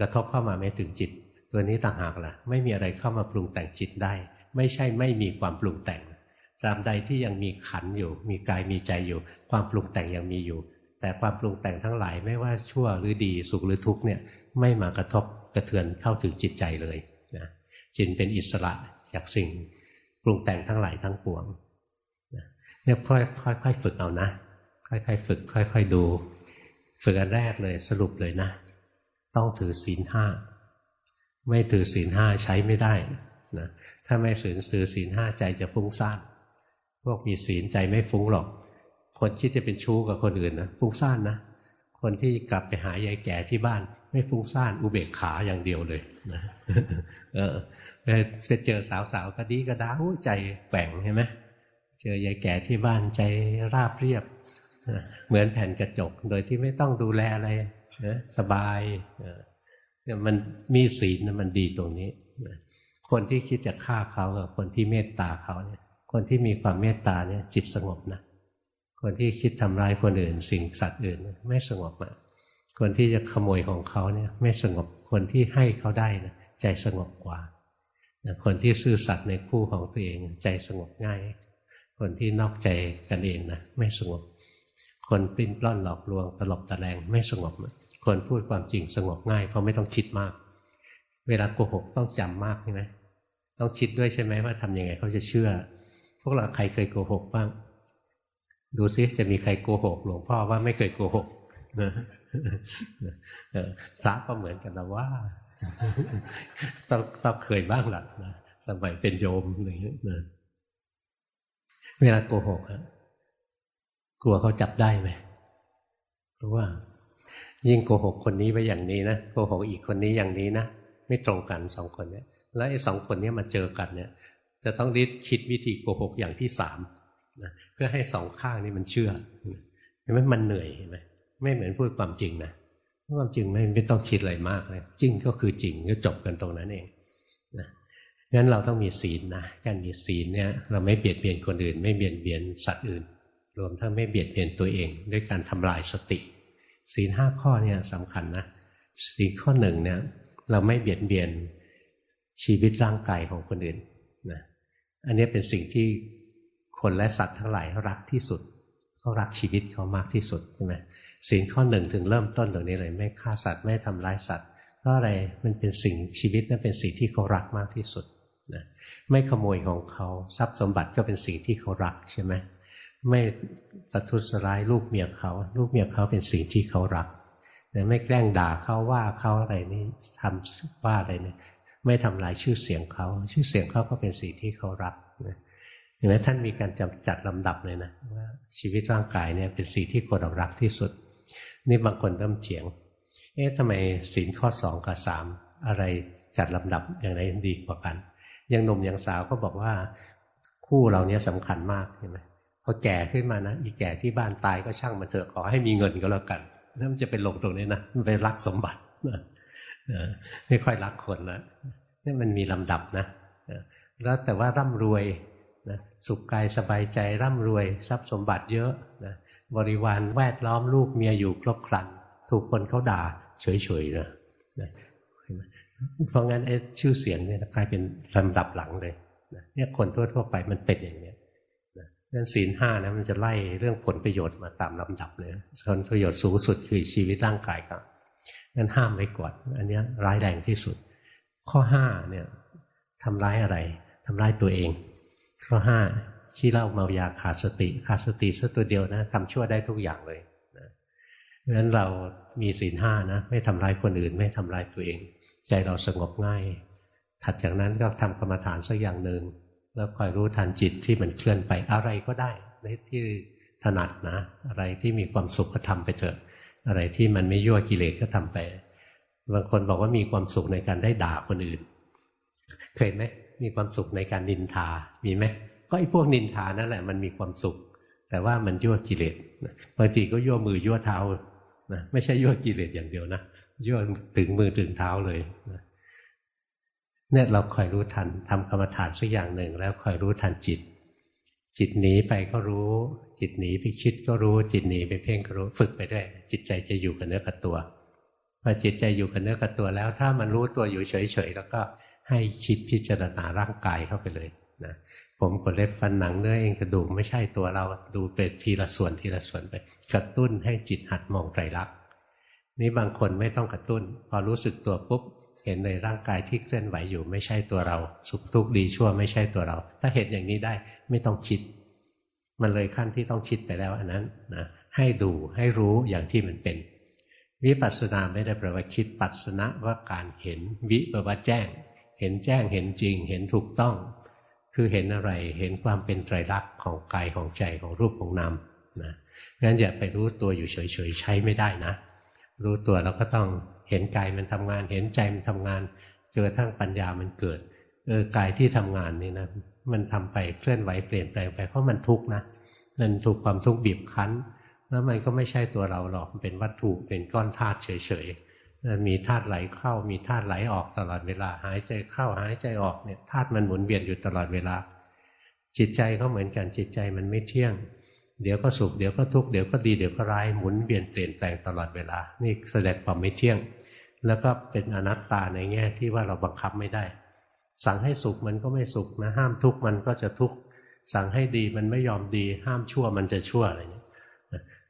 Speaker 1: กระทบเข้ามาไม่ถึงจิต ตัวนี้ต่างหากล่ะ ไม่มีอะไรเข้ามาปรุงแต่งจิตได้ ไม่ใช่ไม่มีความปรุงแต่งตราบใดที่ยังมีขันอยู่ มีกายมีใจอยู่ ความปรุงแต่งยังมีอยู่ แต่ความปรุงแต่งทั้งหลายไม่ว่าชั่วหรือดีสุขหรือทุกข์เนี่ยไม่มากระทบกระเทือนเข้าถึงจิตใจเลยนะจิตเป็นอิสระจากสิ่งปรุงแต่งทั้งหลายทั้งปวง เนี่ยค่อยค่อยฝึกเอานะ ค่อยๆฝึก ค่อยๆดู ฝึกอันแรกเลยสรุปเลยนะ ต้องถือศีลห้าไม่ถือศีลห้าใช้ไม่ได้นะถ้าไม่สืนถือศีลห้าใจจะฟุ้งซ่านพวกมีศีลใจไม่ฟุ้งหรอก คนที่จะเป็นชู้กับคนอื่นนะฟุ้งซ่านนะคนที่กลับไปหายายแก่ที่บ้าน ไม่ฟุ้งซ่านอุเบกขาอย่างเดียวเลยนะเออไปเจอสาวๆก็ดีก็ด้าใจแกว่งใช่ไหม เจอยายแก่ที่บ้านใจราบเรียบ เหมือนแผ่นกระจก โดยที่ไม่ต้องดูแลอะไรนะสบายเนี่ยมันมีศีลนมันดีตรงนี้ คนที่คิดจะฆ่าเขากับคนที่เมตตาเขาเนี่ย คนที่มีความเมตตาเนี่ยจิตสงบนะ คนที่คิดทำร้ายคนอื่น สิ่งสัตว์อื่น ไม่สงบอะคนที่จะขโมยของเขาเนี่ย ไม่สงบ คนที่ให้เขาได้นะใจสงบกว่า คนที่ซื่อสัตย์ในคู่ของตัวเองใจสงบง่าย คนที่นอกใจกันเองนะไม่สงบ คนปิ้นปล้อนหลอกลวงตลบตะแลงไม่สงบ คนพูดความจริงสงบง่าย เพราะไม่ต้องคิดมาก เวลาโกหกต้องจำมากใช่ไหมต้องคิดด้วยใช่ไหมว่าทำยังไงเขาจะเชื่อ พวกเราใครเคยโกหกบ้าง ดูซิจะมีใครโกหกหลวงพ่อว่าไม่เคยโกหกนะพระก็เหมือนกันนะว่าต้องต้องเคยบ้างหลักนะสมัยเป็นโยมอะไรอย่างเงี้ยนะ เวลาโกหกกลัวเขาจับได้ไหมเพราะว่า ยิ่งโกหกคนนี้ไปอย่างนี้นะโกหกอีกคนนี้อย่างนี้นะไม่ตรงกันสองคนเนี้ยแล้วไอ้สองคนนี้มาเจอกันเนี่ย จะต้องริดคิดวิธีโกหกอย่างที่สามนะเพื่อให้สองข้างนี้มันเชื่อเห็นไหมมันเหนื่อยเห็นไหมไม่เหมือนพูดความจริงนะความจริงไม่ไม่ต้องคิดอะไรมากเลยจริงก็คือจริงก็จบกันตรงนั้นเองนะ งั้นเราต้องมีศีลนะการมีศีลเนี่ยเราไม่เบียดเบียนคนอื่น ไม่เบียดเบียนสัตว์อื่น รวมทั้งไม่เบียดเบียนตัวเอง ด้วยการทำลายสติ ศีลห้าข้อเนี่ยสำคัญนะศีลข้อหนึ่งเนี่ยเราไม่เบียดเบียนชีวิตร่างกายของคนอื่นนะอันนี้เป็นสิ่งที่คนและสัตว์ทั้งหลายรักที่สุดเขารักชีวิตเขามากที่สุดใช่ไหมสิ่งข้อหนึ่งถึงเริ่มต้นตรงนี้เลยไม่ฆ่าสัตว์ไม่ทำร้ายสัตว์เพราะอะไรมันเป็นสิ่งชีวิตนั่นเป็นสิ่งที่เขารักมากที่สุด ไม่ขโมยของเขาทรัพย์สมบัติก็เป็นสิ่งที่เขารักใช่ไหมไม่ประทุษร้ายลูกเมียเขา ลูกเมียเขาเป็นสิ่งที่เขารักนะไม่แกล้งด่าเขาว่าเขาอะไรนี่ทำว่าอะไรนี่ไม่ทำลายชื่อเสียงเขา ชื่อเสียงเขาก็เป็นสิ่งที่เขารักนะอย่างนั้นท่านมีการจำจัดลำดับเลยนะว่าชีวิตร่างกายเนี่ยเป็นสิ่งที่คนเรารักที่สุด นี่บางคนเริ่มเฉียง เอ๊ะทำไมศีลข้อสองกับสามอะไรจัดลำดับอย่างไรดีกว่ากัน ยังหนุ่มยังสาวก็บอกว่าคู่เราเนี้ยสำคัญมากใช่ไหมพอแก่ขึ้นมานะอีแก่ที่บ้านตายก็ช่างมันเถอะขอให้มีเงินก็แล้วกันนั่นมันจะเป็นลงตรงนี้นะมันไปรักสมบัติไม่ค่อยรักคนล้วนี่มันมีลำดับนะแล้วแต่ว่าร่ำรวยนะสุขกายสบายใจร่ำรวยทรัพย์สมบัติเยอะนะบริวารแวดล้อมลูกเมียอยู่ครบครัน ถูกคนเขาด่าเฉยๆนะ เพราะงั้นไอ้ชื่อเสียงเนี่ยกลายเป็นลำดับหลังเลยเนี่ยคนทั่วๆไปมันเป็นอย่างเนี้ยนั่นศีลห้านะมันจะไล่เรื่องผลประโยชน์มาตามลำดับเลยผลประโยชน์สูงสุดคือชีวิตร่างกายครับนั่นห้ามไว้ก่อนอันนี้ร้ายแรงที่สุด ข้อห้าเนี่ยทำร้ายอะไรทำร้ายตัวเอง ข้อห้าขี้เล่าเมายาขาดสติ ขาดสติสัตัวเดียวนะทำชั่วได้ทุกอย่างเลยนะเพราะฉะนั้นเรามีศีลห้านะไม่ทำร้ายคนอื่น ไม่ทำร้ายตัวเอง ใจเราสงบง่าย ถัดจากนั้นก็ทำกรรมฐานสักอย่างหนึ่งแล้วคอยรู้ทันจิตที่มันเคลื่อนไปอะไรก็ได้ในที่ถนัดนะ อะไรที่มีความสุขก็ทำไปเถอะ อะไรที่มันไม่ยั่วกิเลสก็ทำไป บางคนบอกว่ามีความสุขในการได้ด่าคนอื่น เคยไหมมีความสุขในการนินทา มีไหมก็ไอ้พวกนินทานั่นแหละมันมีความสุข แต่ว่ามันยั่วกิเลสบางทีก็ยั่วมือยั่วเท้านะไม่ใช่ยั่วกิเลสอย่างเดียวนะ ยั่วถึงมือถึงเท้าเลยเนี่ยเราคอยรู้ทันทำกรรมฐานสักอย่างหนึ่ง แล้วคอยรู้ทันจิต จิตหนีไปก็รู้ จิตหนีไปคิดก็รู้ จิตหนีไปเพ่งก็รู้ฝึกไปได้จิตใจจะอยู่กับเนื้อกับตัวพอจิตใจอยู่กับเนื้อกับตัวแล้ว ถ้ามันรู้ตัวอยู่เฉยๆแล้วก็ให้คิดพิจารณาร่างกายเข้าไปเลยนะผมขนเล็บฟันหนังเนื้อเองกระดูกไม่ใช่ตัวเราดูเป็นทีละส่วนทีละส่วนไป กระตุ้นให้จิตหัดมองไตรลักษณ์ นี่บางคนไม่ต้องกระตุ้น พอรู้สึกตัวปุ๊บเห็นในร่างกายที่เคลื่อนไหวอยู่ไม่ใช่ตัวเรา สุขทุกข์ดีชั่วไม่ใช่ตัวเรา ถ้าเห็นอย่างนี้ได้ไม่ต้องคิด มันเลยขั้นที่ต้องคิดไปแล้วอันนั้นนะให้ดูให้รู้อย่างที่มันเป็น วิปัสสนาไม่ได้แปลว่าคิดปัสสนะว่าการเห็นวิแปลว่าแจ้ง เห็นแจ้งเห็นจริง เห็นถูกต้อง คือเห็นอะไรเห็นความเป็นไตรลักษณ์ของกายของใจของรูปของนามนะงั้นอย่าไปรู้ตัวอยู่เฉยๆใช้ไม่ได้นะ รู้ตัวเราก็ต้องเห็นกายมันทำงาน เห็นใจมันทำงานเจอทั้งปัญญามันเกิดเออกายที่ทำงานนี่นะมันทำไปเคลื่อนไหวเปลี่ยนแปลงไปเพราะมันทุกข์นะมันถูกความทุกข์บีบคั้น แล้วมันก็ไม่ใช่ตัวเราหรอกมันเป็นวัตถุเป็นก้อนธาตุเฉยๆมีธาตุไหลเข้ามีธาตุไหลออกตลอดเวลาหายใจเข้าหายใจออกเนี่ยธาตุมันหมุนเวียนอยู่ตลอดเวลา จิตใจก็เหมือนกันจิตใจมันไม่เที่ยง เดี๋ยวก็สุขเดี๋ยวก็ทุกข์เดี๋ยวก็ดีเดี๋ยวก็ร้ายหมุนเวียนเปลี่ยนแปลงตลอดเวลา นี่แสดงความไม่เที่ยง แล้วก็เป็นอนัตตาในแง่ที่ว่าเราบังคับไม่ได้ สั่งให้สุขมันก็ไม่สุขนะห้ามทุกข์มันก็จะทุกข์สั่งให้ดีมันไม่ยอมดี ห้ามชั่วมันจะชั่วอะไรเงี้ย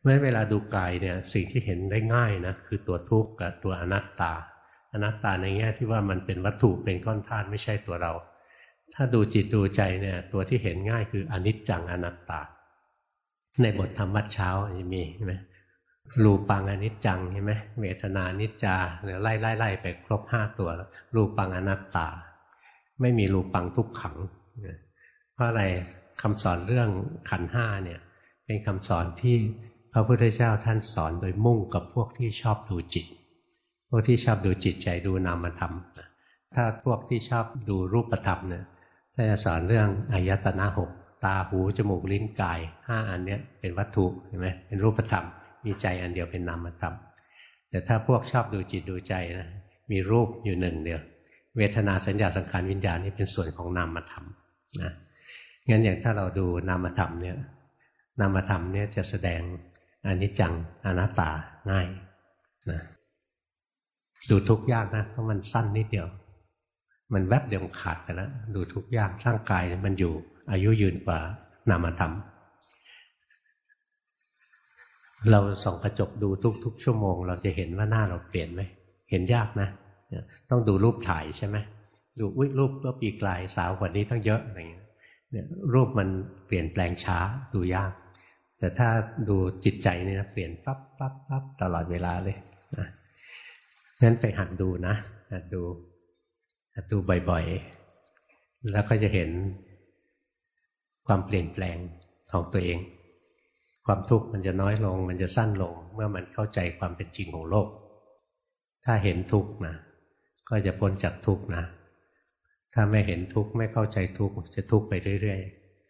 Speaker 1: เมื่อเวลาดูกายเนี่ยสิ่งที่เห็นได้ง่ายนะคือตัวทุกข์กับตัวอนัตตา อนัตตาในแง่ที่ว่ามันเป็นวัตถุเป็นก้อนธาตุไม่ใช่ตัวเรา ถ้าดูจิตดูใจเนี่ยตัวที่เห็นง่ายคืออนิจจังอนัตตา ในบทธรรมวัดเช้าจะมีใช่ไหมรูปังอนิจจังใช่ไหมเวทนานิจจาเนี่ยวไล่ไล่ไล่ไปครบห้าตัวแล้วรูปังอนัตตา ไม่มีรูปังทุกขัง เพราะอะไรคำสอนเรื่องขันห้าเนี่ย เป็นคำสอนที่พระพุทธเจ้าท่านสอนโดยมุ่งกับพวกที่ชอบดูจิต พวกที่ชอบดูจิตใจดูนามธรรม ถ้าพวกที่ชอบดูรูปธรรมเนี่ยท่านจะสอนเรื่องอายตนะหก ตาหูจมูกลิ้นกายห้าอันเนี้ยเป็นวัตถุเห็นไหมเป็นรูปธรรม มีใจอันเดียวเป็นนามธรรม แต่ถ้าพวกชอบดูจิตดูใจนะมีรูปอยู่หนึ่งเดียว เวทนาสัญญาสังขารวิญญาณนี่เป็นส่วนของนามธรรมนะงั้นอย่างถ้าเราดูนามธรรมเนี่ยนามธรรมเนี่ยจะแสดงอนิจจังอนัตตาง่ายนะดูทุกข์ยากนะเพราะมันสั้นนิดเดียว มันแวบเดียวขาดไปแล้วดูทุกข์ยากร่างกายมันอยู่ อายุยืนกว่านามธรรม เราส่องกระจกดูทุกๆชั่วโมง เราจะเห็นว่าหน้าเราเปลี่ยนไหมเห็นยากนะ ต้องดูรูปถ่ายใช่ไหมดูอุ้ยรูปก็ปีกลายสาวกว่านี้ตั้งเยอะอะไรเงี้ยเนี่ยรูปมันเปลี่ยนแปลงช้าดูยาก แต่ถ้าดูจิตใจเนี่ยเปลี่ยนปั๊บปั๊บปั๊บตลอดเวลาเลยนะงั้นไปหัดดูนะหัดดูหัดดูบ่อยๆ แล้วก็จะเห็น ความเปลี่ยนแปลงของตัวเอง ความทุกข์มันจะน้อยลง มันจะสั้นลง เมื่อมันเข้าใจความเป็นจริงของโลก ถ้าเห็นทุกข์นะก็จะพ้นจากทุกข์นะถ้าไม่เห็นทุกข์ไม่เข้าใจทุกข์จะทุกข์ไปเรื่อย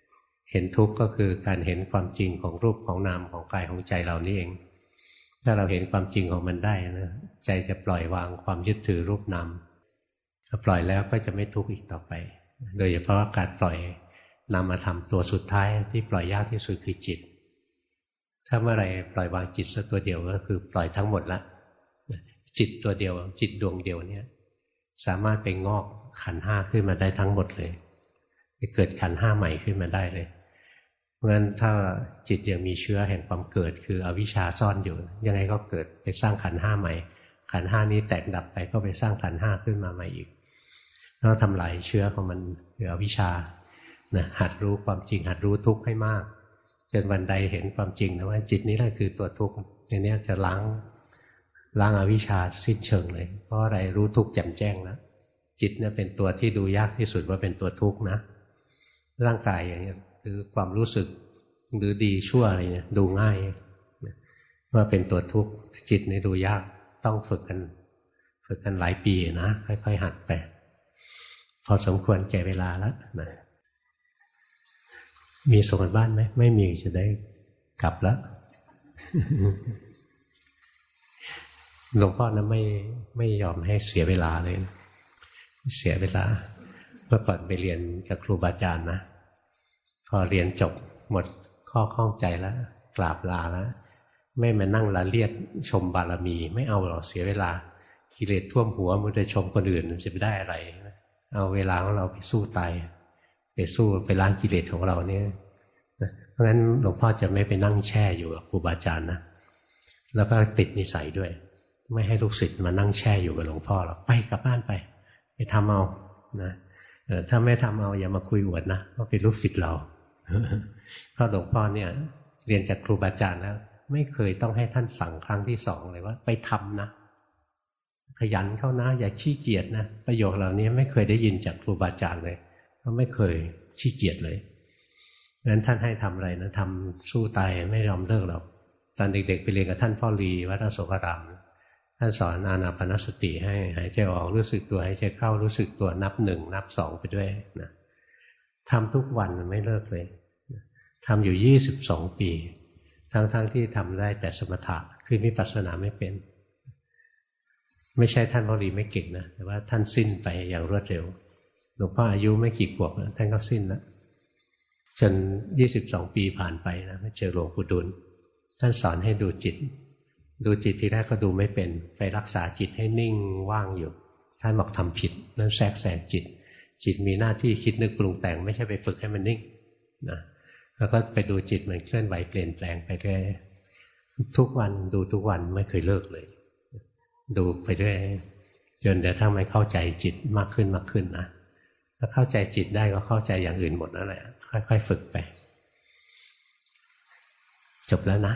Speaker 1: ๆ เห็นทุกข์ก็คือการเห็นความจริงของรูปของนามของกายของใจเรานี่เอง ถ้าเราเห็นความจริงของมันได้นะใจจะปล่อยวางความยึดถือรูปนามปล่อยแล้วก็จะไม่ทุกข์อีกต่อไป โดยเฉพาะการปล่อย นามธรรมตัวสุดท้ายที่ปล่อยยากที่สุดคือจิต ถ้าเมื่อไรปล่อยวางจิตสักตัวเดียวก็คือปล่อยทั้งหมดละจิตตัวเดียว จิตดวงเดียวเนี่ย สามารถไปงอกขันห้าขึ้นมาได้ทั้งหมดเลยไปเกิดขันห้าใหม่ขึ้นมาได้เลยเพราะฉะนั้นถ้าจิตยังมีเชื้อแห่งความเกิด คืออวิชชาซ่อนอยู่ ยังไงก็เกิดไปสร้างขันห้าใหม่ ขันห้านี้แตกดับไปก็ไปสร้างขันห้าขึ้นมาใหม่อีกต้องทำลายเชื้อของมันคืออวิชชา นะหัดรู้ความจริง หัดรู้ทุกข์ให้มากจนวันใดเห็นความจริงนะว่าจิตนี้แหละคือตัวทุกข์ในนี้จะล้างล้างอาวิชชาสิ้นเชิงเลย เพราะอะไรรู้ทุกข์แจ่มแจ้งแล้วจิตเนี่ยเป็นตัวที่ดูยากที่สุดว่าเป็นตัวทุกข์นะ ร่างกายอย่างนี้หรือความรู้สึกหรือดีชั่วอะไรเนี่ยดูง่ายว่าเป็นตัวทุกข์จิตนี่ดูยากต้องฝึกกัน ฝึกกันหลายปีนะ ค่อย ๆ หัดไป พอสมควรแก่เวลาแล้วนะ มีส่งกันบ้านไหม ไม่มีจะได้กลับแล้วหลวงพ่อนะไม่ไม่ยอมให้เสียเวลาเลย เสียเวลา เมื่อก่อนไปเรียนกับครูบาอาจารย์นะ พอเรียนจบหมดข้อข้องใจแล้วกราบลาแล้วไม่มานั่งละเลียดชมบารมี ไม่เอาหรอกเสียเวลากิเลสท่วมหัวมันจะชมคนอื่นจะไปได้อะไร เอาเวลาของเราไปสู้ตาย ไปสู้ไปล้างกิเลสของเราเนี่ยเพราะฉะนั้นหลวงพ่อจะไม่ไปนั่งแช่อยู่กับครูบาอาจารย์นะแล้วก็ติดนิสัยด้วย ไม่ให้ลูกศิษย์มานั่งแช่อยู่กับหลวงพ่อหรอกไปกลับบ้านไป ไปทำเอานะถ้าไม่ทำเอาอย่ามาคุยอวดนะเพราะเป็นลูกศิษย์เราเพราะหลวงพ่อเนี่ย เรียนจากครูบาอาจารย์แล้วไม่เคยต้องให้ท่านสั่งครั้งที่สองเลยว่า ไปทำนะขยันเข้านะ อย่าขี้เกียจนะประโยคเหล่านี้ไม่เคยได้ยินจากครูบาอาจารย์เลย เพราะไม่เคยขี้เกียจเลยงั้นท่านให้ทำอะไรนะทำสู้ตายไม่ยอมเลิกหรอกตอนเด็กๆไปเรียนกับท่านพ่อรีวัดโสกรามท่านสอนอานาปนสติให้หายใจออกรู้สึกตัวหายใจเข้ารู้สึกตัวนับหนึ่งนับสองไปด้วยนะทำทุกวันไม่เลิกเลยทำอยู่ยี่สิบสองปี ทั้งๆทที่ทำได้แต่สมถะคือวิปัสสนาไม่เป็น ไม่ใช่ท่านวลีไม่เก่งนะแต่ว่าท่านสิ้นไปอย่างรวดเร็ว ลวงพ่ออายุไม่กี่ขวบท่านก็สิ้นแล้วจนยี่สิบสองปีผ่านไปนะมาเจอหลวงปู่ดุลท่านสอนให้ดูจิต ดูจิตทีแรกก็ดูไม่เป็น ไปรักษาจิตให้นิ่งว่างอยู่ ท่านบอกทำผิด นั่นแทรกแซงจิต จิตมีหน้าที่คิดนึกปรุงแต่งไม่ใช่ไปฝึกให้มันนิ่งนะแล้วก็ไปดูจิตมันเคลื่อนไหวเปลี่ยนแปลงไปเรื่อยทุกวันดูทุกวันไม่เคยเลิกเลย ดูไปเรื่อยจนเดี๋ยวถ้ามันเข้าใจจิตมากขึ้นมากขึ้นนะ ถ้าเข้าใจจิตได้ก็เข้าใจอย่างอื่นหมดนั่นแหละค่อยๆฝึกไป จบแล้วนะ